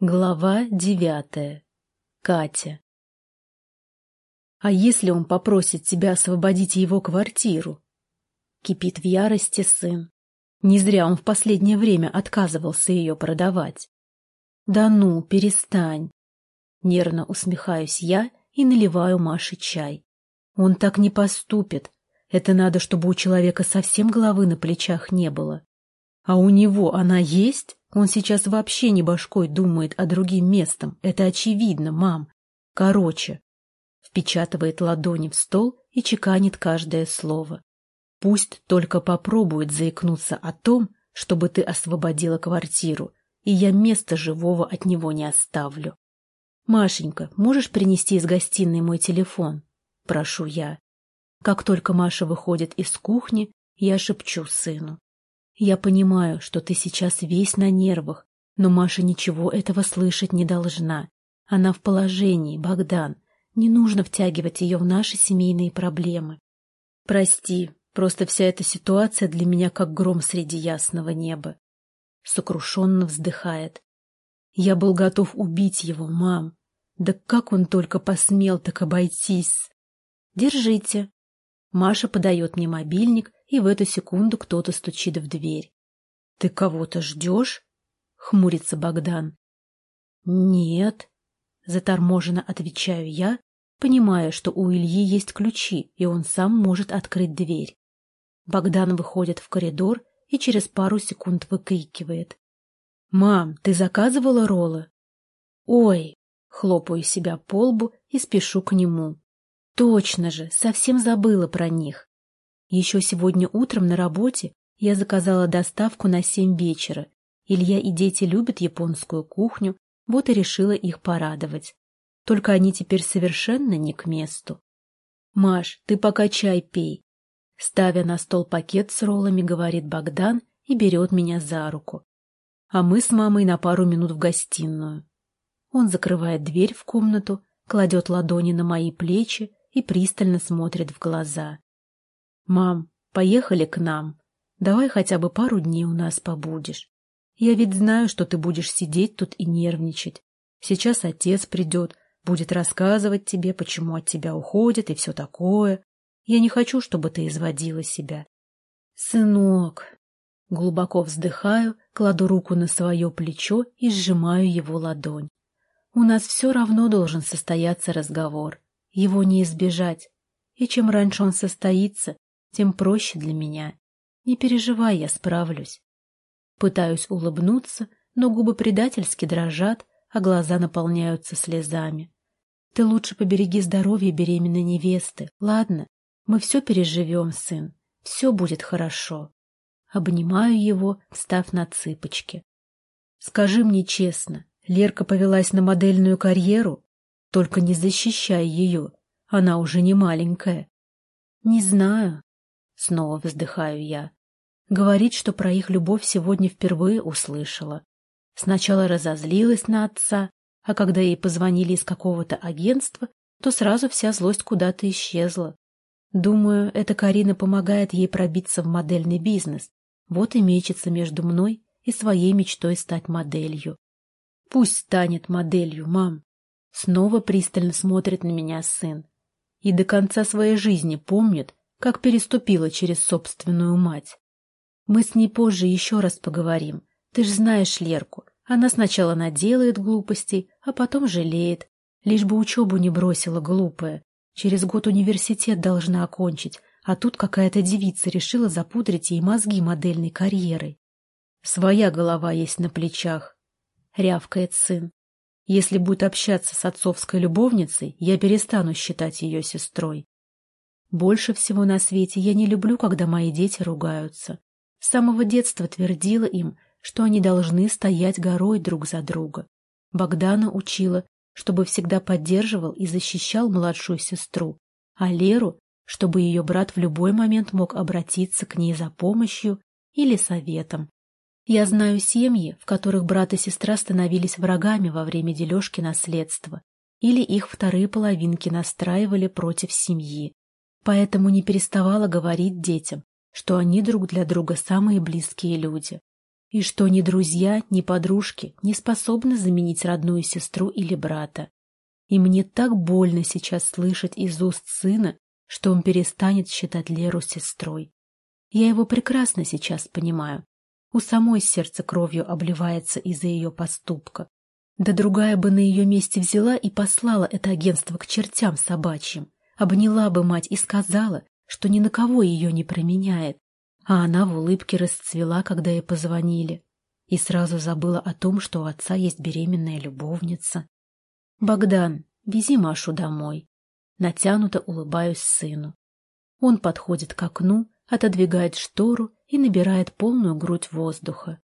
Глава девятая. Катя. «А если он попросит тебя освободить его квартиру?» Кипит в ярости сын. Не зря он в последнее время отказывался ее продавать. «Да ну, перестань!» Нервно усмехаюсь я и наливаю Маше чай. Он так не поступит. Это надо, чтобы у человека совсем головы на плечах не было. А у него она есть? Он сейчас вообще не башкой думает, а другим местом. Это очевидно, мам. Короче. Впечатывает ладони в стол и чеканит каждое слово. Пусть только попробует заикнуться о том, чтобы ты освободила квартиру, и я места живого от него не оставлю. «Машенька, можешь принести из гостиной мой телефон?» – прошу я. Как только Маша выходит из кухни, я шепчу сыну. Я понимаю, что ты сейчас весь на нервах, но Маша ничего этого слышать не должна. Она в положении, Богдан. Не нужно втягивать ее в наши семейные проблемы. Прости, просто вся эта ситуация для меня как гром среди ясного неба. Сокрушенно вздыхает. Я был готов убить его, мам. Да как он только посмел так обойтись? Держите. Маша подает мне мобильник, и в эту секунду кто-то стучит в дверь. — Ты кого-то ждешь? — хмурится Богдан. — Нет, — заторможенно отвечаю я, понимая, что у Ильи есть ключи, и он сам может открыть дверь. Богдан выходит в коридор и через пару секунд выкрикивает. — Мам, ты заказывала роллы? — Ой! — хлопаю себя по лбу и спешу к нему. — Точно же, совсем забыла про них. Еще сегодня утром на работе я заказала доставку на семь вечера. Илья и дети любят японскую кухню, вот и решила их порадовать. Только они теперь совершенно не к месту. «Маш, ты пока чай пей», — ставя на стол пакет с роллами, говорит Богдан и берет меня за руку. А мы с мамой на пару минут в гостиную. Он закрывает дверь в комнату, кладет ладони на мои плечи и пристально смотрит в глаза. «Мам, поехали к нам. Давай хотя бы пару дней у нас побудешь. Я ведь знаю, что ты будешь сидеть тут и нервничать. Сейчас отец придет, будет рассказывать тебе, почему от тебя уходит и все такое. Я не хочу, чтобы ты изводила себя. Сынок, глубоко вздыхаю, кладу руку на свое плечо и сжимаю его ладонь. У нас все равно должен состояться разговор. Его не избежать. И чем раньше он состоится, тем проще для меня. Не переживай, я справлюсь. Пытаюсь улыбнуться, но губы предательски дрожат, а глаза наполняются слезами. Ты лучше побереги здоровье беременной невесты, ладно? Мы все переживем, сын. Все будет хорошо. Обнимаю его, встав на цыпочки. Скажи мне честно, Лерка повелась на модельную карьеру? Только не защищай ее, она уже не маленькая. Не знаю, Снова вздыхаю я. Говорит, что про их любовь сегодня впервые услышала. Сначала разозлилась на отца, а когда ей позвонили из какого-то агентства, то сразу вся злость куда-то исчезла. Думаю, эта Карина помогает ей пробиться в модельный бизнес. Вот и мечется между мной и своей мечтой стать моделью. Пусть станет моделью, мам. Снова пристально смотрит на меня сын. И до конца своей жизни помнит, как переступила через собственную мать. Мы с ней позже еще раз поговорим. Ты ж знаешь Лерку. Она сначала наделает глупостей, а потом жалеет. Лишь бы учебу не бросила глупая. Через год университет должна окончить, а тут какая-то девица решила запудрить ей мозги модельной карьерой. Своя голова есть на плечах, — рявкает сын. Если будет общаться с отцовской любовницей, я перестану считать ее сестрой. Больше всего на свете я не люблю, когда мои дети ругаются. С самого детства твердила им, что они должны стоять горой друг за друга. Богдана учила, чтобы всегда поддерживал и защищал младшую сестру, а Леру, чтобы ее брат в любой момент мог обратиться к ней за помощью или советом. Я знаю семьи, в которых брат и сестра становились врагами во время дележки наследства, или их вторые половинки настраивали против семьи поэтому не переставала говорить детям, что они друг для друга самые близкие люди. и что ни друзья, ни подружки не способны заменить родную сестру или брата. И мне так больно сейчас слышать из уст сына, что он перестанет считать Леру сестрой. Я его прекрасно сейчас понимаю. У самой сердце кровью обливается из-за ее поступка. Да другая бы на ее месте взяла и послала это агентство к чертям собачьим, обняла бы мать и сказала, что ни на кого ее не променяет, а она в улыбке расцвела, когда ей позвонили, и сразу забыла о том, что у отца есть беременная любовница. «Богдан, вези Машу домой». Натянуто улыбаюсь сыну. Он подходит к окну, отодвигает штору и набирает полную грудь воздуха.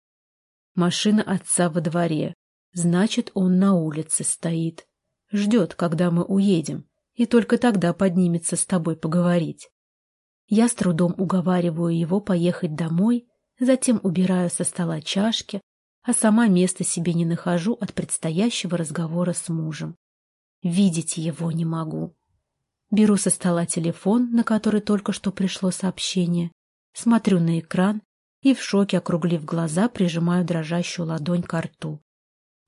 Машина отца во дворе, значит, он на улице стоит. Ждет, когда мы уедем, и только тогда поднимется с тобой поговорить. Я с трудом уговариваю его поехать домой, затем убираю со стола чашки, а сама места себе не нахожу от предстоящего разговора с мужем. Видеть его не могу. Беру со стола телефон, на который только что пришло сообщение, смотрю на экран и в шоке, округлив глаза, прижимаю дрожащую ладонь к рту.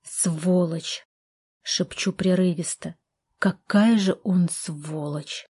«Сволочь!» — шепчу прерывисто. «Какая же он сволочь!»